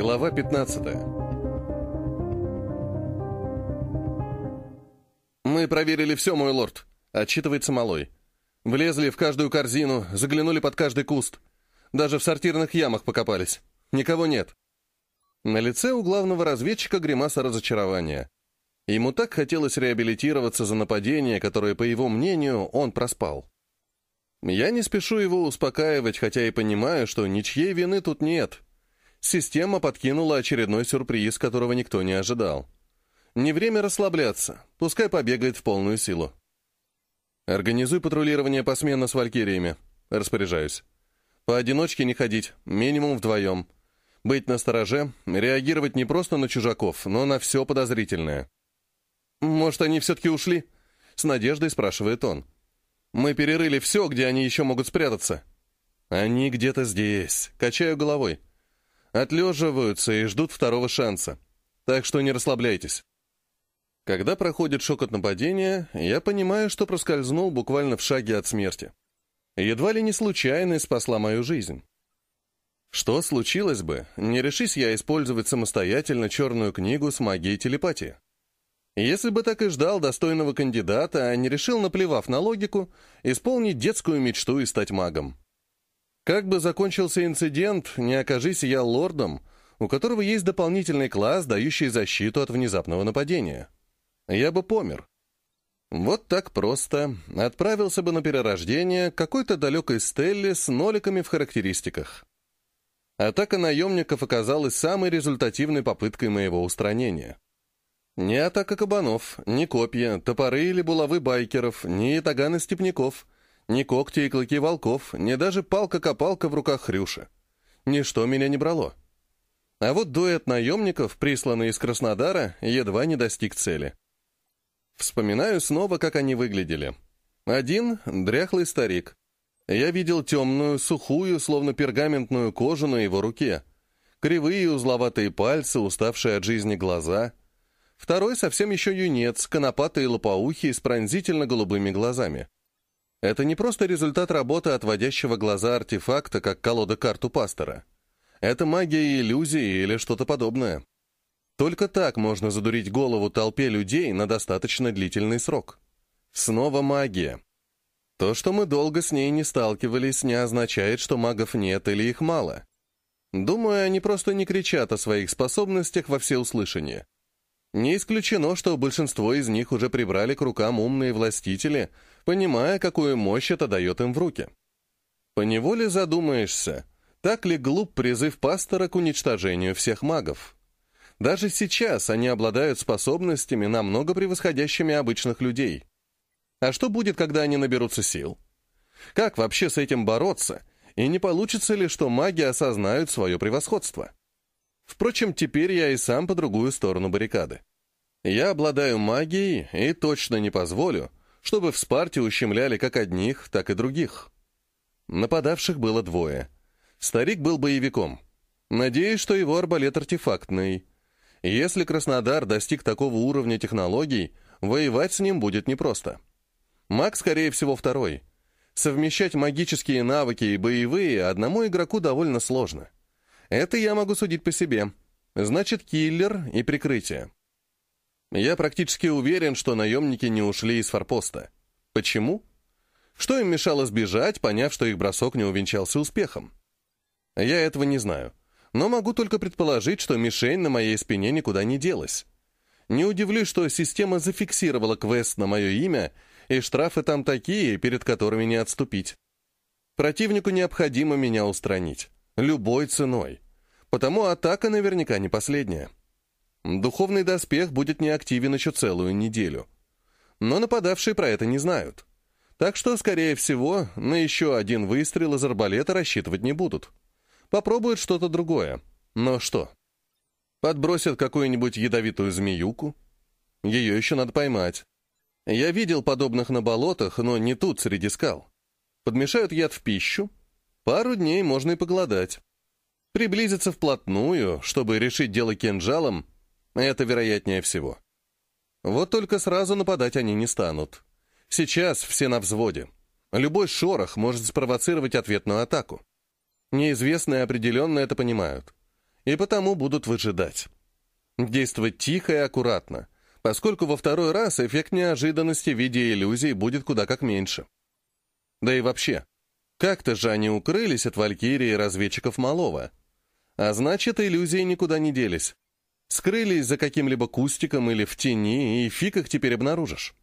Глава 15 «Мы проверили все, мой лорд», — отчитывается Малой. «Влезли в каждую корзину, заглянули под каждый куст. Даже в сортирных ямах покопались. Никого нет». На лице у главного разведчика гримаса разочарования. Ему так хотелось реабилитироваться за нападение, которое, по его мнению, он проспал. Я не спешу его успокаивать, хотя и понимаю, что ничьей вины тут нет. Система подкинула очередной сюрприз, которого никто не ожидал. Не время расслабляться, пускай побегает в полную силу. Организуй патрулирование посменно с валькириями. Распоряжаюсь. Поодиночке не ходить, минимум вдвоем. Быть настороже, реагировать не просто на чужаков, но на все подозрительное. «Может, они все-таки ушли?» — с надеждой спрашивает он. «Мы перерыли все, где они еще могут спрятаться». «Они где-то здесь», — качаю головой. Отлеживаются и ждут второго шанса. Так что не расслабляйтесь. Когда проходит шок от нападения, я понимаю, что проскользнул буквально в шаге от смерти. Едва ли не случайность спасла мою жизнь. Что случилось бы, не решись я использовать самостоятельно черную книгу с магией телепатии? Если бы так и ждал достойного кандидата, а не решил, наплевав на логику, исполнить детскую мечту и стать магом. Как бы закончился инцидент, не окажись я лордом, у которого есть дополнительный класс, дающий защиту от внезапного нападения. Я бы помер. Вот так просто. Отправился бы на перерождение какой-то далекой Стелле с ноликами в характеристиках. Атака наемников оказалась самой результативной попыткой моего устранения. Ни атака кабанов, ни копья, топоры или булавы байкеров, ни ятаганы степняков, ни когти и клыки волков, ни даже палка-копалка в руках Хрюша. Ничто меня не брало. А вот дуэт наемников, присланный из Краснодара, едва не достиг цели. Вспоминаю снова, как они выглядели. Один — дряхлый старик, я видел темную, сухую, словно пергаментную кожу на его руке. Кривые узловатые пальцы, уставшие от жизни глаза. Второй совсем еще юнец, конопатый лопоухий с пронзительно-голубыми глазами. Это не просто результат работы отводящего глаза артефакта, как колода карту пастора. Это магия иллюзии или что-то подобное. Только так можно задурить голову толпе людей на достаточно длительный срок. Снова магия. То, что мы долго с ней не сталкивались, не означает, что магов нет или их мало. Думаю, они просто не кричат о своих способностях во всеуслышание. Не исключено, что большинство из них уже прибрали к рукам умные властители, понимая, какую мощь это дает им в руки. Поневоле задумаешься, так ли глуп призыв пастора к уничтожению всех магов? Даже сейчас они обладают способностями, намного превосходящими обычных людей. А что будет, когда они наберутся сил? Как вообще с этим бороться? И не получится ли, что маги осознают свое превосходство? Впрочем, теперь я и сам по другую сторону баррикады. Я обладаю магией и точно не позволю, чтобы в Спарте ущемляли как одних, так и других. Нападавших было двое. Старик был боевиком. Надеюсь, что его арбалет артефактный. Если Краснодар достиг такого уровня технологий, воевать с ним будет непросто. Маг, скорее всего, второй. Совмещать магические навыки и боевые одному игроку довольно сложно. Это я могу судить по себе. Значит, киллер и прикрытие. Я практически уверен, что наемники не ушли из форпоста. Почему? Что им мешало сбежать, поняв, что их бросок не увенчался успехом? Я этого не знаю. Но могу только предположить, что мишень на моей спине никуда не делась. Не удивлюсь, что система зафиксировала квест на мое имя и штрафы там такие, перед которыми не отступить. Противнику необходимо меня устранить. Любой ценой. Потому атака наверняка не последняя. Духовный доспех будет неактивен еще целую неделю. Но нападавшие про это не знают. Так что, скорее всего, на еще один выстрел из арбалета рассчитывать не будут. Попробуют что-то другое. Но что? Подбросят какую-нибудь ядовитую змеюку? Ее еще надо поймать. Я видел подобных на болотах, но не тут, среди скал. Подмешают яд в пищу. Пару дней можно и поголодать. Приблизиться вплотную, чтобы решить дело кинжалом, это вероятнее всего. Вот только сразу нападать они не станут. Сейчас все на взводе. Любой шорох может спровоцировать ответную атаку. Неизвестные определенно это понимают. и потому будут выжидать. Действовать тихо и аккуратно, поскольку во второй раз эффект неожиданности в виде иллюзий будет куда как меньше. Да и вообще, как-то же они укрылись от Валькирии и разведчиков Малого. А значит, иллюзии никуда не делись. Скрылись за каким-либо кустиком или в тени, и фиг их теперь обнаружишь.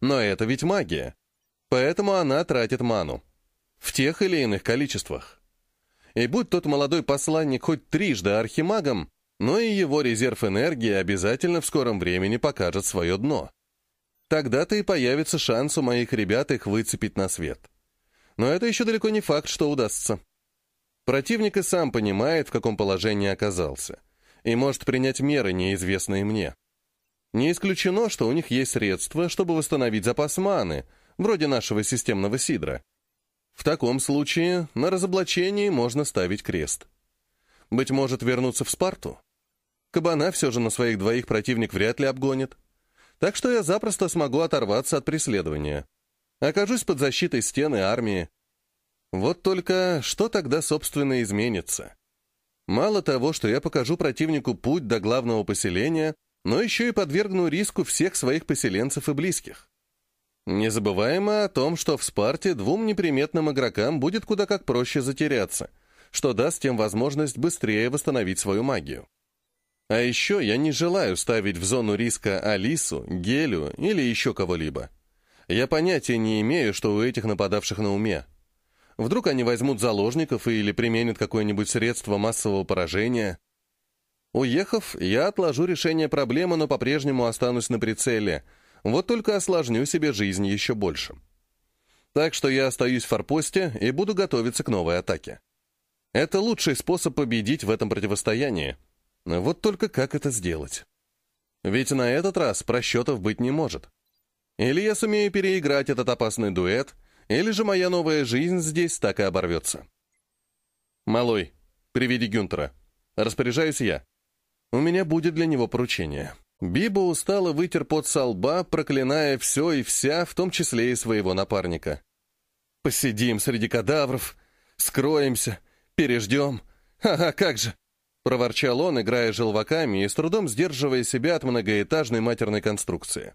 Но это ведь магия. Поэтому она тратит ману. В тех или иных количествах. И будь тот молодой посланник хоть трижды архимагом, но и его резерв энергии обязательно в скором времени покажет свое дно. Тогда-то и появится шанс у моих ребят их выцепить на свет. Но это еще далеко не факт, что удастся. Противник и сам понимает, в каком положении оказался, и может принять меры, неизвестные мне. Не исключено, что у них есть средства, чтобы восстановить запас маны, вроде нашего системного сидра. В таком случае на разоблачении можно ставить крест. Быть может, вернуться в Спарту? Кабана все же на своих двоих противник вряд ли обгонит. Так что я запросто смогу оторваться от преследования. Окажусь под защитой стены армии. Вот только что тогда, собственно, изменится? Мало того, что я покажу противнику путь до главного поселения, но еще и подвергну риску всех своих поселенцев и близких. Не забываем о том, что в Спарте двум неприметным игрокам будет куда как проще затеряться, что даст тем возможность быстрее восстановить свою магию. А еще я не желаю ставить в зону риска Алису, Гелю или еще кого-либо. Я понятия не имею, что у этих нападавших на уме. Вдруг они возьмут заложников или применят какое-нибудь средство массового поражения. Уехав, я отложу решение проблемы, но по-прежнему останусь на прицеле. Вот только осложню себе жизнь еще больше. Так что я остаюсь в форпосте и буду готовиться к новой атаке. Это лучший способ победить в этом противостоянии. Вот только как это сделать? Ведь на этот раз просчетов быть не может. Или я сумею переиграть этот опасный дуэт, или же моя новая жизнь здесь так и оборвется. «Малой, приведи Гюнтера. Распоряжаюсь я. У меня будет для него поручение». Биба устало вытер пот со лба, проклиная все и вся, в том числе и своего напарника. «Посидим среди кадавров, скроемся, переждем. Ага, как же!» Проворчал он, играя желваками и с трудом сдерживая себя от многоэтажной матерной конструкции.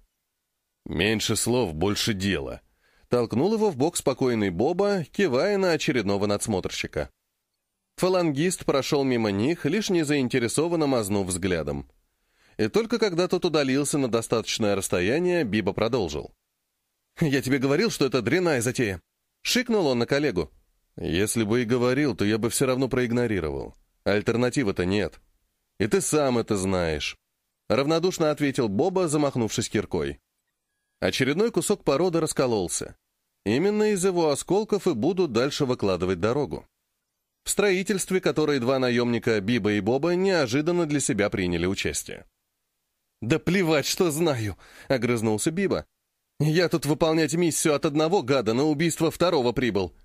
«Меньше слов, больше дела», — толкнул его в бок спокойный Боба, кивая на очередного надсмотрщика. Фалангист прошел мимо них, лишь не заинтересованно мазнув взглядом. И только когда тот удалился на достаточное расстояние, Биба продолжил. «Я тебе говорил, что это дрянная затея!» Шикнул он на коллегу. «Если бы и говорил, то я бы все равно проигнорировал. Альтернативы-то нет. И ты сам это знаешь». Равнодушно ответил Боба, замахнувшись киркой. Очередной кусок породы раскололся. Именно из его осколков и будут дальше выкладывать дорогу. В строительстве, которое два наемника Биба и Боба неожиданно для себя приняли участие. «Да плевать, что знаю!» — огрызнулся Биба. «Я тут выполнять миссию от одного гада на убийство второго прибыл,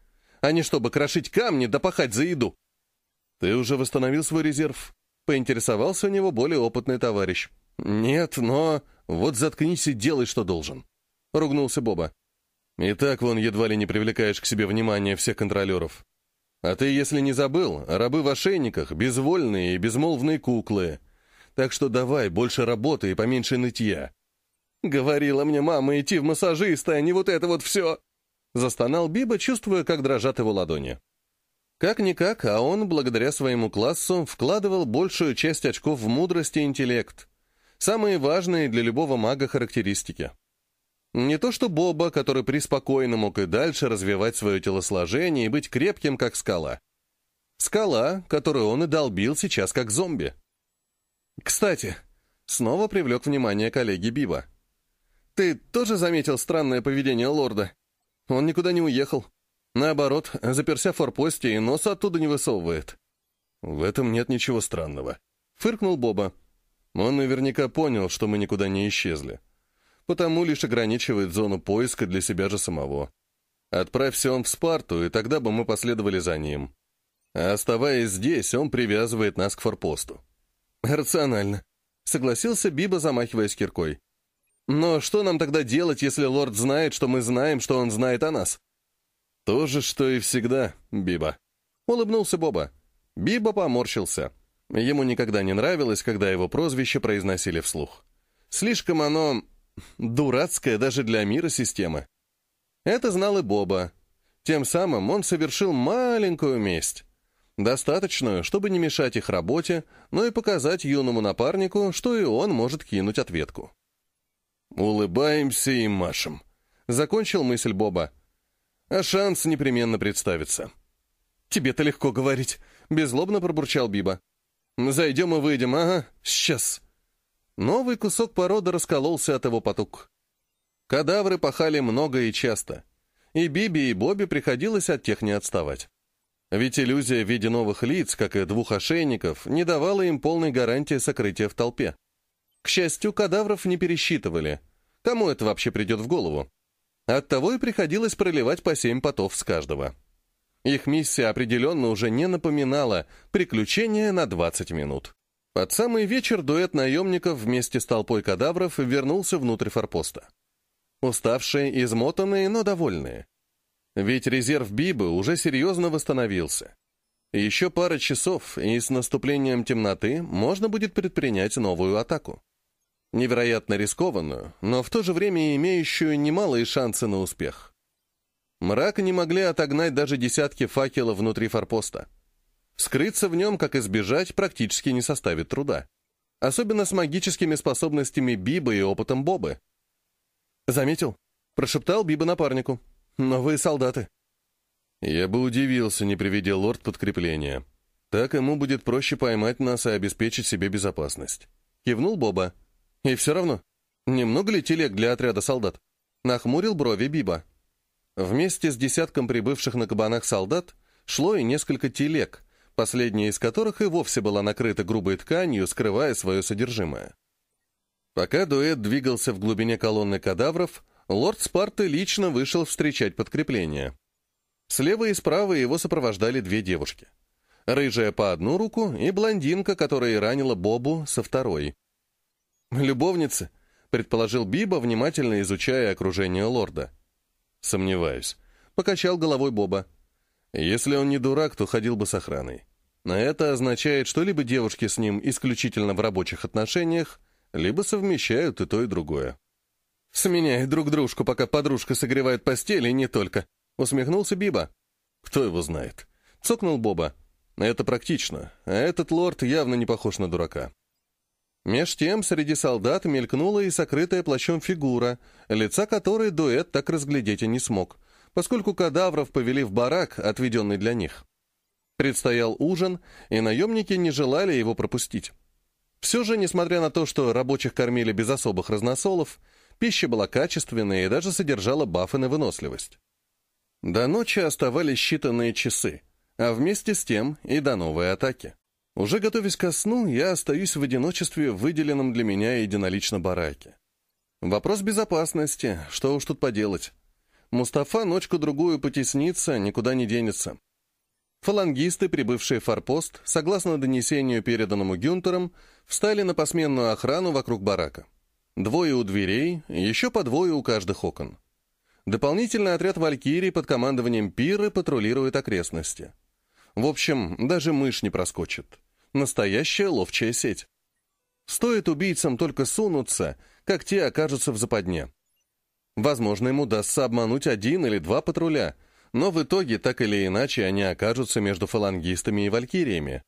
а не чтобы крошить камни да пахать за еду». «Ты уже восстановил свой резерв?» — поинтересовался у него более опытный товарищ. «Нет, но...» «Вот заткнись и делай, что должен», — ругнулся Боба. «И так вон едва ли не привлекаешь к себе внимание всех контролеров. А ты, если не забыл, рабы в ошейниках, безвольные и безмолвные куклы. Так что давай больше работы и поменьше нытья». «Говорила мне мама идти в массажиста, а не вот это вот все!» Застонал Биба, чувствуя, как дрожат его ладони. Как-никак, а он, благодаря своему классу, вкладывал большую часть очков в мудрость и интеллект. Самые важные для любого мага характеристики. Не то что Боба, который преспокойно мог и дальше развивать свое телосложение и быть крепким, как скала. Скала, которую он и долбил сейчас как зомби. Кстати, снова привлек внимание коллеги Биба. «Ты тоже заметил странное поведение лорда? Он никуда не уехал. Наоборот, заперся в форпосте и нос оттуда не высовывает». «В этом нет ничего странного», — фыркнул Боба. Он наверняка понял, что мы никуда не исчезли. Потому лишь ограничивает зону поиска для себя же самого. Отправься он в Спарту, и тогда бы мы последовали за ним. А оставаясь здесь, он привязывает нас к форпосту. Рационально. Согласился Биба, замахиваясь киркой. Но что нам тогда делать, если лорд знает, что мы знаем, что он знает о нас? То же, что и всегда, Биба. Улыбнулся Боба. Биба поморщился. Ему никогда не нравилось, когда его прозвище произносили вслух. Слишком оно дурацкое даже для мира системы. Это знал и Боба. Тем самым он совершил маленькую месть. Достаточную, чтобы не мешать их работе, но и показать юному напарнику, что и он может кинуть ответку. «Улыбаемся и машем», — закончил мысль Боба. «А шанс непременно представится». «Тебе-то легко говорить», — беззлобно пробурчал Биба. «Зайдем и выйдем, ага, сейчас». Новый кусок породы раскололся от его потуг. Кадавры пахали много и часто. И Биби, и Бобби приходилось от тех не отставать. Ведь иллюзия в виде новых лиц, как и двух ошейников, не давала им полной гарантии сокрытия в толпе. К счастью, кадавров не пересчитывали. Кому это вообще придет в голову? Оттого и приходилось проливать по семь потов с каждого. Их миссия определенно уже не напоминала приключения на 20 минут. Под самый вечер дуэт наемников вместе с толпой кадавров вернулся внутрь форпоста. Уставшие, измотанные, но довольные. Ведь резерв Бибы уже серьезно восстановился. Еще пара часов, и с наступлением темноты можно будет предпринять новую атаку. Невероятно рискованную, но в то же время имеющую немалые шансы на успех. Мрак не могли отогнать даже десятки факелов внутри форпоста. Скрыться в нем, как избежать, практически не составит труда. Особенно с магическими способностями Биба и опытом Бобы. «Заметил?» — прошептал Биба напарнику. «Новые солдаты». Я бы удивился, не приведя лорд подкрепления. Так ему будет проще поймать нас и обеспечить себе безопасность. Кивнул Боба. И все равно. Немного ли телег для отряда солдат? Нахмурил брови Биба. Вместе с десятком прибывших на кабанах солдат шло и несколько телег, последняя из которых и вовсе была накрыта грубой тканью, скрывая свое содержимое. Пока дуэт двигался в глубине колонны кадавров, лорд Спарты лично вышел встречать подкрепление. Слева и справа его сопровождали две девушки. Рыжая по одну руку и блондинка, которая ранила Бобу, со второй. «Любовницы», — предположил Биба, внимательно изучая окружение лорда. «Сомневаюсь», — покачал головой Боба. «Если он не дурак, то ходил бы с охраной. Но это означает, что либо девушки с ним исключительно в рабочих отношениях, либо совмещают и то, и другое. «Сменяют друг дружку, пока подружка согревает постель, и не только», — усмехнулся Биба. «Кто его знает?» — цокнул Боба. «Это практично, а этот лорд явно не похож на дурака». Меж тем среди солдат мелькнула и сокрытая плащом фигура, лица которой дуэт так разглядеть и не смог, поскольку кадавров повели в барак, отведенный для них. Предстоял ужин, и наемники не желали его пропустить. Все же, несмотря на то, что рабочих кормили без особых разносолов, пища была качественная и даже содержала бафы на выносливость. До ночи оставались считанные часы, а вместе с тем и до новой атаки. Уже готовясь ко сну, я остаюсь в одиночестве в выделенном для меня единолично бараке. Вопрос безопасности, что уж тут поделать. Мустафа ночку-другую потеснится, никуда не денется. Фалангисты, прибывшие в форпост, согласно донесению, переданному Гюнтером, встали на посменную охрану вокруг барака. Двое у дверей, еще по двое у каждых окон. Дополнительный отряд «Валькирий» под командованием Пиры патрулирует окрестности. В общем, даже мышь не проскочит. Настоящая ловчая сеть. Стоит убийцам только сунуться, как те окажутся в западне. Возможно, им удастся обмануть один или два патруля — но в итоге, так или иначе, они окажутся между фалангистами и валькириями.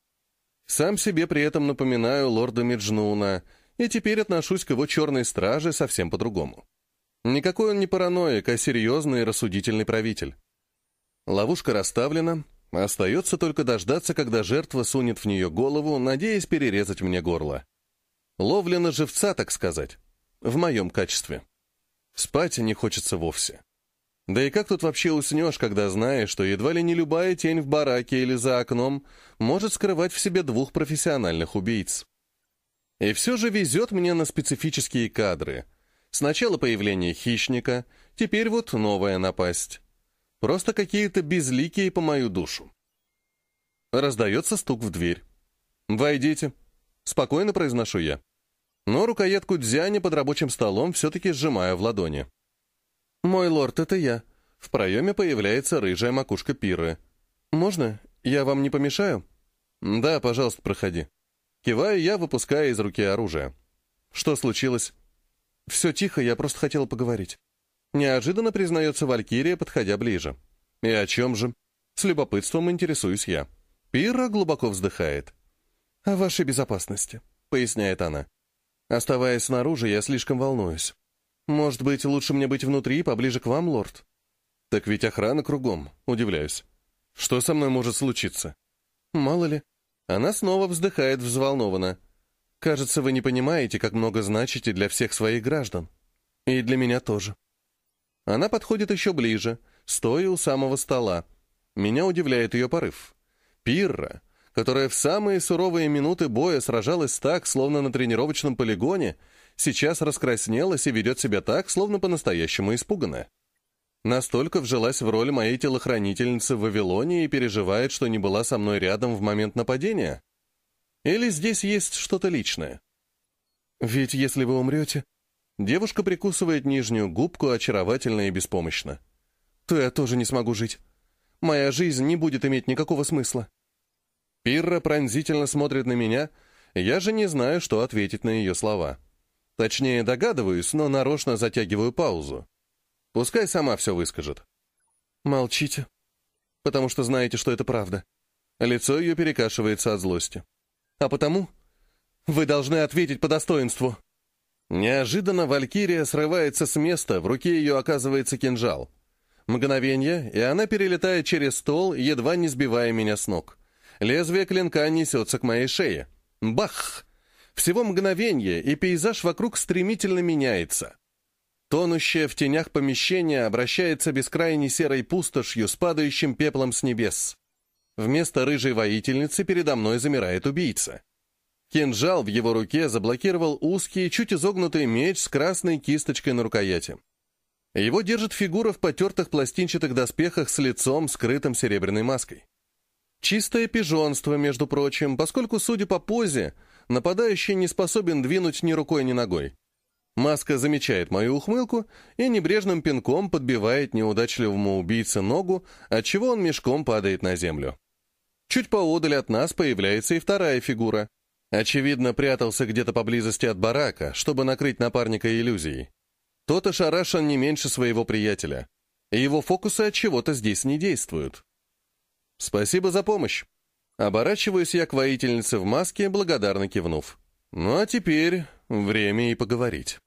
Сам себе при этом напоминаю лорда Меджнуна, и теперь отношусь к его черной страже совсем по-другому. Никакой он не параноик, а серьезный и рассудительный правитель. Ловушка расставлена, остается только дождаться, когда жертва сунет в нее голову, надеясь перерезать мне горло. Ловля на живца, так сказать, в моем качестве. Спать не хочется вовсе. Да и как тут вообще уснешь, когда знаешь, что едва ли не любая тень в бараке или за окном может скрывать в себе двух профессиональных убийц? И все же везет мне на специфические кадры. Сначала появление хищника, теперь вот новая напасть. Просто какие-то безликие по мою душу. Раздается стук в дверь. «Войдите», — спокойно произношу я. Но рукоятку дзяня под рабочим столом все-таки сжимаю в ладони. «Мой лорд, это я». В проеме появляется рыжая макушка пиры. «Можно? Я вам не помешаю?» «Да, пожалуйста, проходи». Киваю я, выпуская из руки оружие. Что случилось? Все тихо, я просто хотела поговорить. Неожиданно признается Валькирия, подходя ближе. И о чем же? С любопытством интересуюсь я. Пира глубоко вздыхает. «О вашей безопасности», — поясняет она. «Оставаясь снаружи, я слишком волнуюсь. Может быть, лучше мне быть внутри, поближе к вам, лорд?» «Так ведь охрана кругом», — удивляюсь. «Что со мной может случиться?» «Мало ли». Она снова вздыхает взволнованно. «Кажется, вы не понимаете, как много значите для всех своих граждан. И для меня тоже». Она подходит еще ближе, стоя у самого стола. Меня удивляет ее порыв. Пирра, которая в самые суровые минуты боя сражалась так, словно на тренировочном полигоне, сейчас раскраснелась и ведет себя так, словно по-настоящему испуганная. Настолько вжилась в роль моей телохранительницы в Вавилоне и переживает, что не была со мной рядом в момент нападения? Или здесь есть что-то личное? Ведь если вы умрете... Девушка прикусывает нижнюю губку очаровательно и беспомощно. То я тоже не смогу жить. Моя жизнь не будет иметь никакого смысла. Пирра пронзительно смотрит на меня, я же не знаю, что ответить на ее слова. Точнее, догадываюсь, но нарочно затягиваю паузу. Пускай сама все выскажет. Молчите, потому что знаете, что это правда. Лицо ее перекашивается от злости. А потому вы должны ответить по достоинству. Неожиданно Валькирия срывается с места, в руке ее оказывается кинжал. Мгновение, и она перелетает через стол, едва не сбивая меня с ног. Лезвие клинка несется к моей шее. Бах! Всего мгновение, и пейзаж вокруг стремительно меняется. Тонущее в тенях помещение обращается бескрайней серой пустошью с падающим пеплом с небес. Вместо рыжей воительницы передо мной замирает убийца. Кинжал в его руке заблокировал узкий, чуть изогнутый меч с красной кисточкой на рукояти. Его держит фигура в потертых пластинчатых доспехах с лицом, скрытым серебряной маской. Чистое пижонство, между прочим, поскольку, судя по позе, нападающий не способен двинуть ни рукой, ни ногой. Маска замечает мою ухмылку и небрежным пинком подбивает неудачливому убийце ногу, отчего он мешком падает на землю. Чуть поодаль от нас появляется и вторая фигура. Очевидно, прятался где-то поблизости от барака, чтобы накрыть напарника иллюзией. Тот ошарашен не меньше своего приятеля. его фокусы от чего-то здесь не действуют. «Спасибо за помощь». Оборачиваюсь я к воительнице в маске, благодарно кивнув. «Ну а теперь время и поговорить».